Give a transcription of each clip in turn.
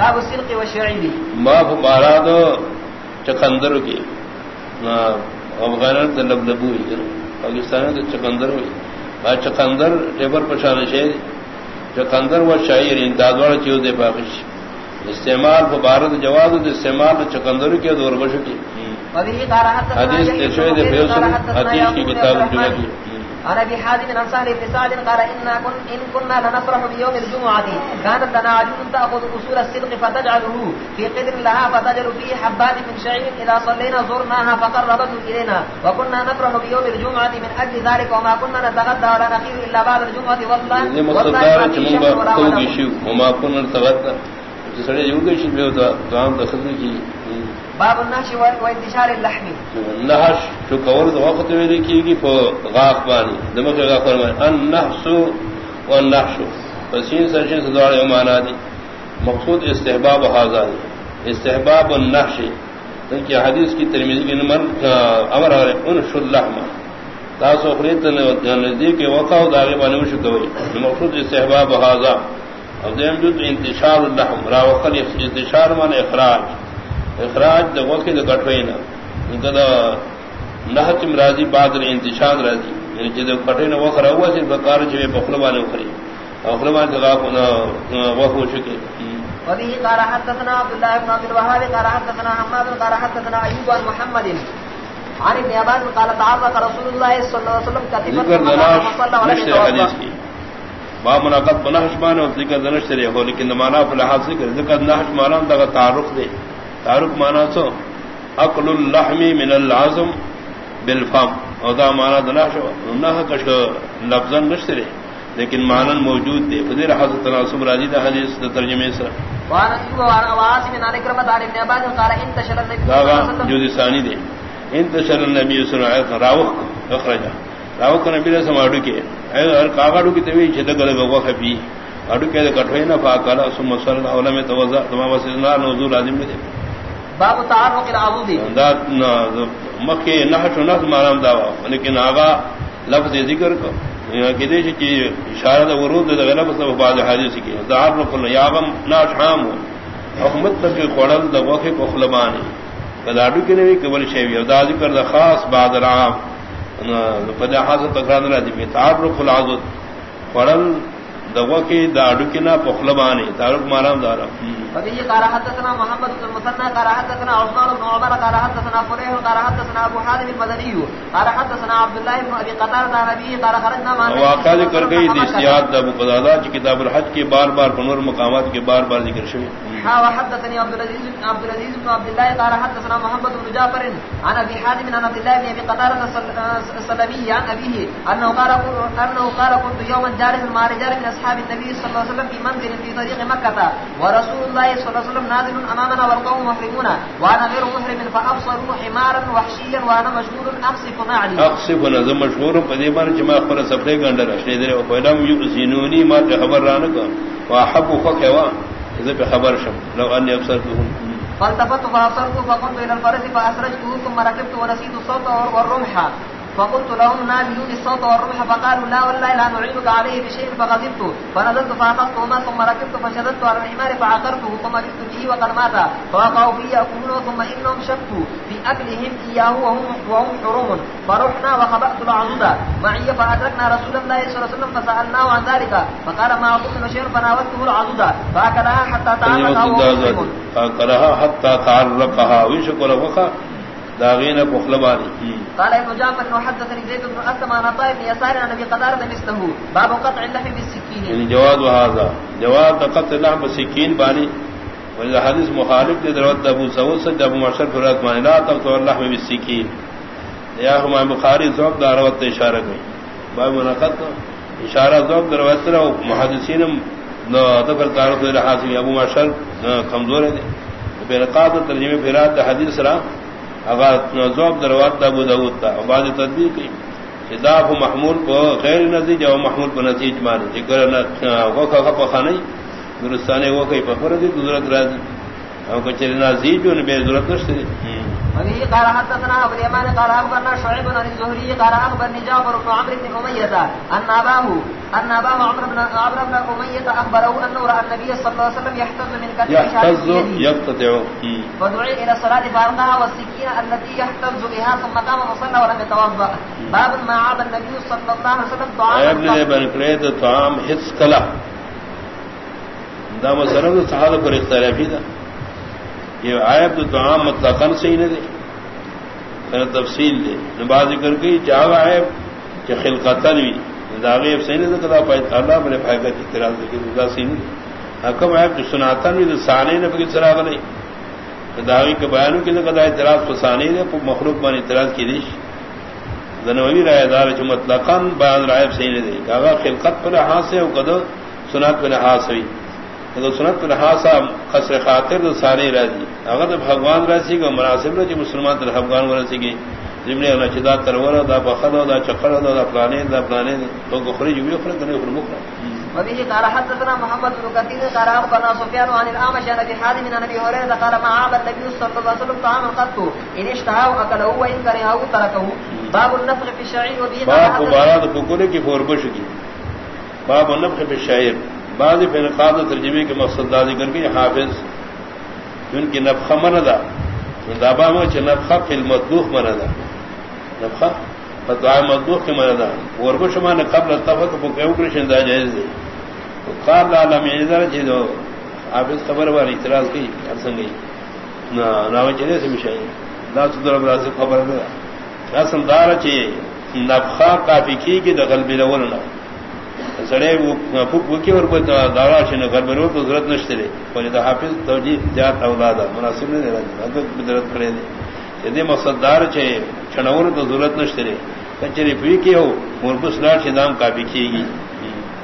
باب السلق والشعير ما باراد چکندر کی افغان لبلبو پاکستان کے چکندر ہوئی چکندر ٹیبر پشان شہر چکندر و شاعر دادوڑ چیو دے پاکش استعمال کو بارد جواد استعمال چکندر کے دور بش کی حدیث حدیث کی کتاب جو کی. عن ابي حازم بن انصار بن سعد قال ان كن ان كنا لنفرح بيوم الجمعه كانت لنا عجوز تاخذ اصول الصدق فتجعله في قدر لها فتجعل فيه حبات من شعير اذا صلينا زرناها فقربته الينا وكنا نفرح بيوم الجمعه من اجل ذلك وما كنا نتغدى ولا نخير الا بعد الجمعه والله وما كنا نتغدى سڑے جو گئی شی تو کام دخل کی باب النحش وانتشار اللحم. نحش شو کور دو وقت میں لکھی گی فو غاق بانی دمک غاق فرمائے النحس والنحش. فسین سرشن سے امانا دی مقصود استحباب حاضر استحباب النحش. کہ حدیث کی ترمیزی کی نمر امر آرے انش اللحم. تاسو خرید نزدیک وقع داغی بانی وشو کوئی مقصود استحباب حاضر اب دیم جو انتشار اللحم راوقل انتشار من اخراج. اخراج دا وقت دا کٹوئینا انکا دا نحت مرازی بعد انتشاد رازی یعنی چیز دا کٹوئینا وقت رہوا سی بکار چوئے پخلبان اخری اخلبان دا غاقنا وقت ہو شکے وبه قال حدثنا عبد الله بن عبد الوهاب قال حدثنا حماد قال حدثنا ايوب عن محمد. عن ابن عباس قال تعرض رسول الله صلى الله عليه وسلم كتبا ذكر دلاش نشر حديث کی. باب مناقض بنحش مانا ذکر دنش ترے ہو لیکن مانا فی الحال ذکر ذکر نحش مانا دا تعارف دے۔ تارک مانا سو اقل الحمی من العظم بالفم۔ ادا مانا دنا شو نہ کش لفظ نشترے لیکن مانن موجود دے۔ فضیر حضرت تناسب راضی دا حدیث دا ترجمے سر۔ جو ثانی دے۔ انتشر النبی صلی اللہ علیہ وسلم راوخ اخرجا راوخ نبی رسم اڈو کے۔ ہر کاغڑو کی طویل چھتا گلے وقت بھی اڈو کے کٹھوئی نہ فاکالا سم صلی اللہ علیہ وسلم توزا تمام وسیلنا نوزور عظیم میں دے۔ باب تعارف العضد مکه نحش نحس مارام داوا۔ لیکن آغا لفظ ذکر کو۔ کہ دیش کی اشارہ دا ورود دا غلب سب بعد حدیث کی۔ تعارف یاغم ناش حام حکمت تک قڑل دا وقف کو خلبانی کلاڈو کی نہیں قبل شیوی۔ دا ذکر دا خاص بعد العام۔ فدا حاضر تقرار نہ دی تعارف العضد قڑل دوکی دا ڈکنا پخلبانی تارک مارام دارا۔ فبه قال حدثنا محمد بن المثنى قال حدثنا عثمان بن عمر قال حدثنا قال حدثنا ابو حاتم المدني قال حدثنا عبد الله بن ابي قتاده عن ابي قال خرجنا مع واقع ذکر گئی دیسیات ابو قتاده کی کتاب الحج کے بار بار پنور مقامات کے بار بار ذکر شوی۔ ها، وحدثني عبد العزيز عبد العزيز بن عبد الله قال حدثنا محمد بن جعفر عن ابي حاتم عن عبد الله بن ابي قتاده السلمي عن ابيه انه قال انه قال كنت يوما جالس مع رجال من اصحاب النبي صلى الله عليه وسلم في منزل في طريق مكه ورسول الله صلى الله عليه وسلم نازل امامنا والقوم محرمون وانا غير محرم فابصروا حمارا وحشيا وانا مشغول اقصف نعلي اقصف نظم مشهور قديما جماع خبر سفري غندر اشنيدر وفلم يؤذنوني ما خبر رانك واحب فكوا اذا خبر شم. لو اني ابصرتهم. فالتفت فاصرت فقمت الى الفرس فاسرجته ثم ركبت ونسيت الصوت والرمح. فقلت لهم نابلون الصوت والرمح فقالوا لا والله لا نعينك عليه بشيء فغضبت فنزلت فأخذتهما ثم ركبت فشددت على الحمار فعقرته ثم جئت به وقد مات فوقعوا في يأكلون ثم إنهم شكوا في أكلهم إياه وهم, وهم حرم فرحنا وخبأت العضد معي فأدركنا رسول الله صلى الله عليه وسلم فسألناه عن ذلك فقال ما أظن شيء فناولته العضد فأكلها حتى تعرقها وهو فأكلها حتى تعرقها ويشكل وقع داغین بخلبانی قال ابن جعفر وحدثني زيد بن اسلم عن طائف يسار عن ابي قتاده مثله. باب قطع اللحم بالسكين. يعني جواد وهذا جواد قطع اللحم بالسكين باني ولذا حديث مخالف لدروت ابو سعود ابو معشر فرات ماني لا تقطع اللحم بالسكين. يا هما بخاري ذوق دروت اشاره کوي. باب منقط اشاره ذوق دروت رو محدثين نو ذکر تعارض الحاصل ابو معشر کمزور ہے بے رقاب ترجمه فرات حدیث را ذوب دروات ابو داود تا بعد تدبیر کی اداف محمول کو غیر نزیج او محمول کو نتیج مانے ذکر نہ وہ کا خانی درستانے وہ کئی دی گزرت راضی او کچری نازی جو بے ضرورت نشتے وبه قال حدثنا ابو اليمان قال اخبرنا شعيب بن الزهري قال اخبرني جعفر بن عمرو بن اميه ان اباه ان اباه عمرو بن عمرو بن اميه اخبره انه راى النبي صلى الله عليه وسلم يحتز من كتفه يحتز يقتطع فدعي الى الصلاه فارقها والسكين التي يحتز بها ثم قام وصلى ولم يتوضا باب ما عاب النبي صلى الله عليه وسلم طعام ابن ابن قريت طعام حس كلا دا مسلم صحابہ پر اختلافی تھا یہ عیب تو عام مطلقاً سے ہی نہ دے تفصیل دے نباز ذکر کی چاہو عیب کہ خلقتاً بھی۔ داغی داغیب سے نہیں دکھتا پائی اللہ میں نے فائدہ کی اعتراض کی رضا سی نہیں حکم عیب جو سناتا نہیں سانے نے پکی سراغ نہیں۔ داغی کے بیانوں کی دکھتا اعتراض کو سانے نے مخلوق بان اعتراض کی دیش دنوی رائے دار جو مطلقاً بیان رائب سے ہی نہیں دے کہ خلقت پر ہاتھ سے وہ قدر سنات پر ہاتھ سے سنت رہاسا خسر خاطر سارے راضی. اگر بھگوان راسی کو مناسب رہی مسلمان تر افغان رسی گی. جمنے چدا ترور دا بخد دا چکر دا دا پلانے دا پلانے تو گخری جو بھی کرنے پر مکرا وبه قال حدثنا محمد بن كثير قال اخبرنا سفيان عن الاعمش عن ابي حازم عن ابي هريره قال ما عاب النبي صلى الله عليه وسلم طعاما قط. ان اشتهاه اكله وان كرهه تركه باب النفخ في الشعير وبه باب مبارات بكل کی فوربش کی. باب النفخ في الشعير بعض فنقاد و ترجمے کے مقصد دا ذکر کے حافظ، ان کی نفخہ مندا دابا میں چ نفخہ فی المدوخ مندا نفخہ فتوا مدوخ کے مندا اور وہ شما نے قبل تفق کو کہ اوپر شندا جائز ہے تو قال عالم ادھر جی دو حافظ خبر والی اعتراض کی ارسن گئی نہ نہ چلے سے مشائی دا صدر براز خبر ہے رسم دار چی نفخہ کافی کی کہ دخل بلول نہ سڑے وکی اور کوئی دارا شنو گھر میں تو ضرورت نشتے رہے کوئی دا حافظ توجہ زیادہ اولادا مناسب نہیں دے رہا ضرورت کرے دے یدی مقصد دار چھے چھنور تو ضرورت نشتے رہے کچری پی کی ہو مربس لاڑ شدام کافی کیے گی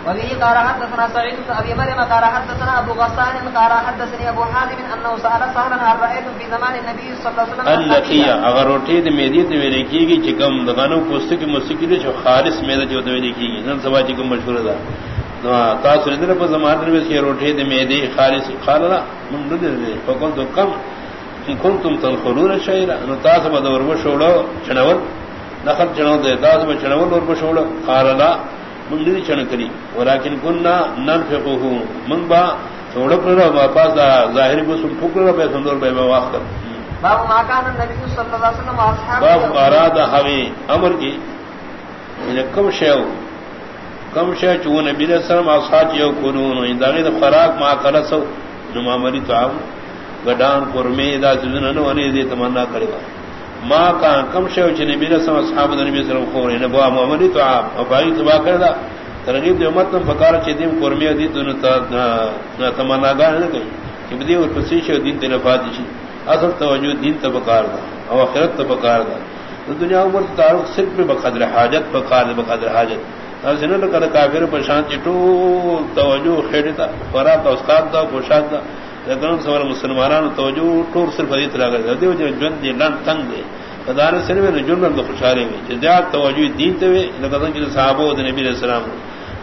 وبه قال حدثنا سعيد بن ابي مريم قال حدثنا ابو غسان قال حدثني ابو حازم انه سال سهلا هل رايت في زمان النبي صلى الله عليه وسلم اللقيه اگر روٹی دی میدی تے ویلے کی گی چکم دغانو پوست کی موسیقی دے جو خالص میدہ جو تے ویلے کی گی نن سبا چکم مشہور دا۔ تاثر در پر زمان در کی روٹی دی میدی خالص خاللا من دے دے۔ فقل تو کم۔ کنتم تدخلون الشعير ان تاسب دور وشوڑو چنور نخل چنو دے۔ تاسب چنور اور وشوڑو قال لا من دی چن کری ولیکن کننا ننفقه من با تھوڑا پر واپس ظاہر کو سن پکڑا بے سندر بے واخ کر باب ما کان النبی صلی اللہ علیہ وسلم اصحاب باب اراد حوی امر کی. ان کم شیو. کم شیو چون نبی علیہ السلام اصحاب یو کونون ان دغه فراق ما کلا سو. نو مری تو گڈان قرمی دا ذن نو انی دی تمنا کرے ما کان کم شو چ نبی رسول اصحاب نبی صلی اللہ علیہ وسلم خور نے بوا محمد تو آپ او بھائی تبا کردا ترغیب دی امت میں فکار چ دیم قرمی دی تو نہ تمنا گا نہ کہ کہ بدی اور پسی شو دین تے نفات شي اصل توجہ دین تے بکار دا، او اخرت تے بکار دا. دنیا عمر تعلق صرف پہ بقدر حاجت بکار بقدر حاجت. ہر سنن کر کافر پر شان چٹو توجہ خیرتا فرا تو استاد دا پوشاد دا لیکن سوال مسلمانان توجہ ٹور صرف حدیث لگا دے دیو جو جن دی لن تنگ دے قدار سر میں جنن دو خوشالے میں۔ جدا توجہ دین تے لگا کہ صحابہ و نبی علیہ السلام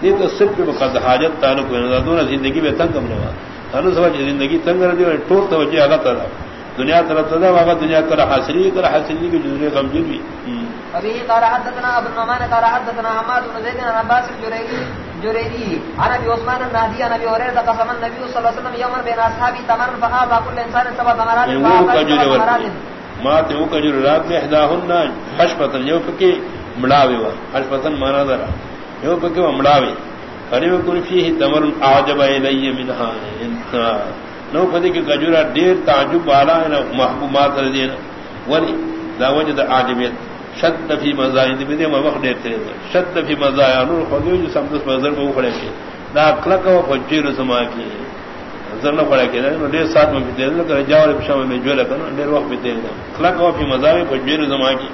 دی تو صرف بقد حاجت تعلق ہے زندگی میں تنگ کم نہ ہر سوال زندگی تنگ رہی دی ٹور توجہ اللہ تعالی۔ دنیا طرف تدا واگا دنیا کر حاصلی کر حاصلی کی جزرے کمزور بھی ابھی قال حدثنا ابو النعمان قال حدثنا حماد بن زيد بن عباس الجريري جريري انا ابي عثمان النهدي انا ابي هريره قسم النبي صلى الله عليه وسلم يوما بين اصحابي تمر فهذا كل انسان سبع ثمرات ما تو کجر رات میں احداهن حشبتن یو پکی مڑاوی وا حشبتن مانا درا یو پکی مڑاوی قریب کن فيه تمر اعجب الی منها انت نو پدی کہ گجورا دیر تعجب والا ہے محبوبات رضی ولی لا وجد عاجبیت شد فی مزائن دی بدی مبخ دیر تیرے شد فی مزائن نور خودیو جو سمدس مزر میں کھڑے کے دا کلک و فجیر سما کی زر نہ کھڑے کے نو دیر ساتھ میں تیرے نہ کرے جاور پشام میں جو لگا دیر وقت میں تیرے کلک و فی مزائن فجیر سما کی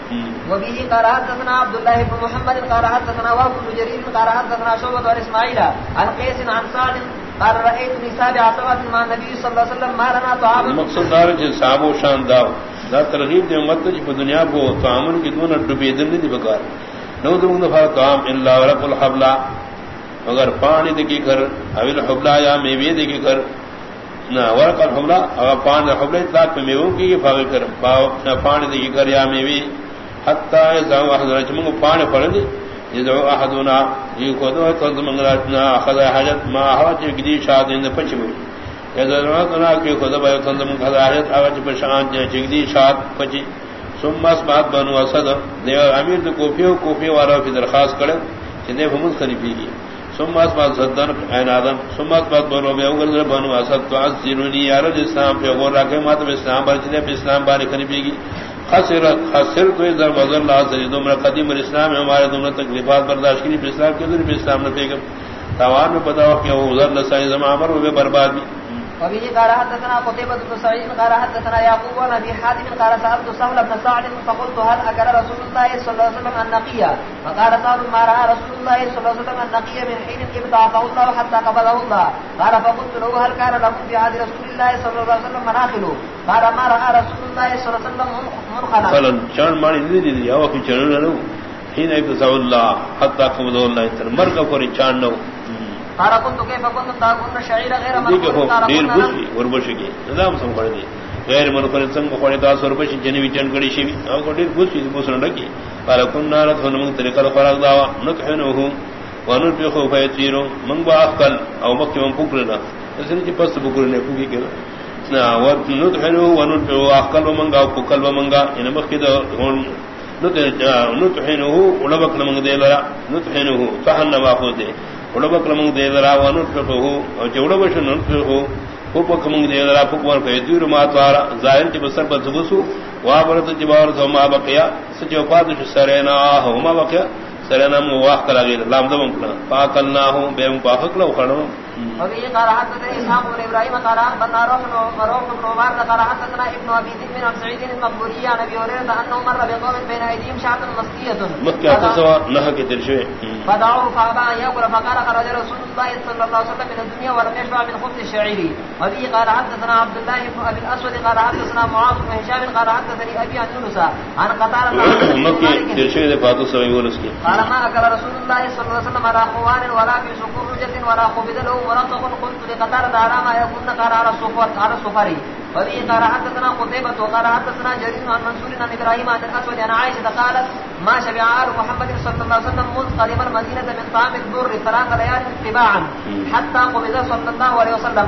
وبه قال حدثنا عبد الله بن محمد، قال حدثنا وهب جرير قال حدثنا شعبة بن اسماعيل عن قيس عن سعد قال رأيت نساء عصبات مع النبي صلى الله عليه وسلم ما لنا طعام مقصد دار جن صاحب و شان داو دا ترغیب دے امت جی دنیا کو تعامل کی دون ڈبے دل نہیں دی بکار۔ نو درون دفعہ طعام الا ورق الحبلا اگر پانی دے کی کر، اویل حبلا یا میوے دے کی کر۔ نہ ورق الحملہ اگر پان حملہ اطلاق پہ میووں کی فاغی کر۔ پان دی کر یا میوی حتی ازاو احد رجموں کو پان پڑھ دی۔ ازاو احدونا یہ کودو تنظم انگلاتنا اخذ حاجت ما حوات جگدی شاد اند پچ موی ازاو احدونا کی کودو بایو تنظم اخذ حاجت آوات پشان جگدی شاد پچی. ثم اسبات بنو اسد دیو امیر دو کوفیو کوفیو والا فی درخواست کرے چندے فمد خلیفی کی. ثم اسبات صدن عین آدم. ثم اسبات بنو، بے اوگر بنو اسد، تو عزیرونی یا رج اسلام پہ غور راکے، ماتم اسلام بار چندے پہ اسلام بار خلیفی کی خسر خسر تو ادھر مزر اللہ سجی دمرا قدیم الاسلام ہمارے دمرا تکلیفات برداشت کی اسلام کے ذریعے اسلام نے پیغم تاوان میں پتا ہو کہ وہ ادھر نسائی زمان عمر وہ برباد بھی۔ وبه قال حدثنا قتيبة بن سعيد قال حدثنا يعقوب بن ابي حاتم قال سالت سهل بن سعد فقلت هل اكل رسول الله صلى الله عليه وسلم النقيا فقال سهل ما راى رسول الله صلى الله عليه وسلم النقيا من حين ابتعثه الله حتى قبضه الله. قال فقلت له هل كان لكم في عهد رسول الله صلى الله عليه وسلم مناخل؟ قال ما راى رسول الله صلى الله عليه وسلم منخلا. فلن شان ماني دي دي يا وفي چنن حين ابتعثه الله حتى قبضه الله مرق پر چان نو. قال كنت كيف كنت؟ تاكل شعير غير مرفوع غير بوشي وربوشي نظام سم کر دی. غیر مرفوع سم کو کھڑے دا سر بش جنوی چن کڑی شی او کو دیر بوشي بوسن لگی. قال كنا نتون من طریقہ فراغ دا نکحنه ونرفخ فيطير من باقل او مکہ من پکرنا اسن کی پس پکرنے پوگی کہ نا. ونطحنه ونرفخ اقل من گا پکل من گا ان مکہ دا نطحنه ولبک من دے لرا. نطحنه فحن ما خود اڑبک لمنگ دے درا ونطفقه او جوڑبش نطفقه پوپک منگ دے درا پوپور کہ دور ما توارا ظاہر کی بسر بزبسو وابرت جبار ما بقیا سجو پادش سرینا ہما بقیا سرنا مواخ کرا گئی لام دم کنا پاکلنا ہوں بے مپاخک لو کھڑو وبه قال حدثنا اسحاق بن ابراهيم قال بن روح بن روح بن عمر قال حدثنا ابن ابي ذئب بن سعيد المقبوري عن ابي هريره انه مر بقوم بين ايديهم شعب مسقيه مكه تسوى نهى كترشوي فدعوا فابا ان ياكل فقال خرج رسول الله صلى الله عليه وسلم من الدنيا ولم يشبع من خبز الشعير وبه قال حدثنا عبد الله بن ابي الاسود قال حدثنا معاذ بن هشام قال حدثني ابي عن يونس عن قتاده مكه ترشوي فاتو سوي ورس کی قال ما اكل رسول الله صلى الله عليه وسلم على خوان ولا في سكرجه ولا خبز له ورقه قلت لقتار دارا ما يكون قال على الصفر على الصفر. وبه قال حدثنا قتيبة وقال حدثنا جرير عن منصور عن عن عن عائشة قالت، ما شبع آل محمد صلى الله عليه وسلم منذ قدم المدينة من طعام ثلاث ليال حتى قبض صلى الله عليه وسلم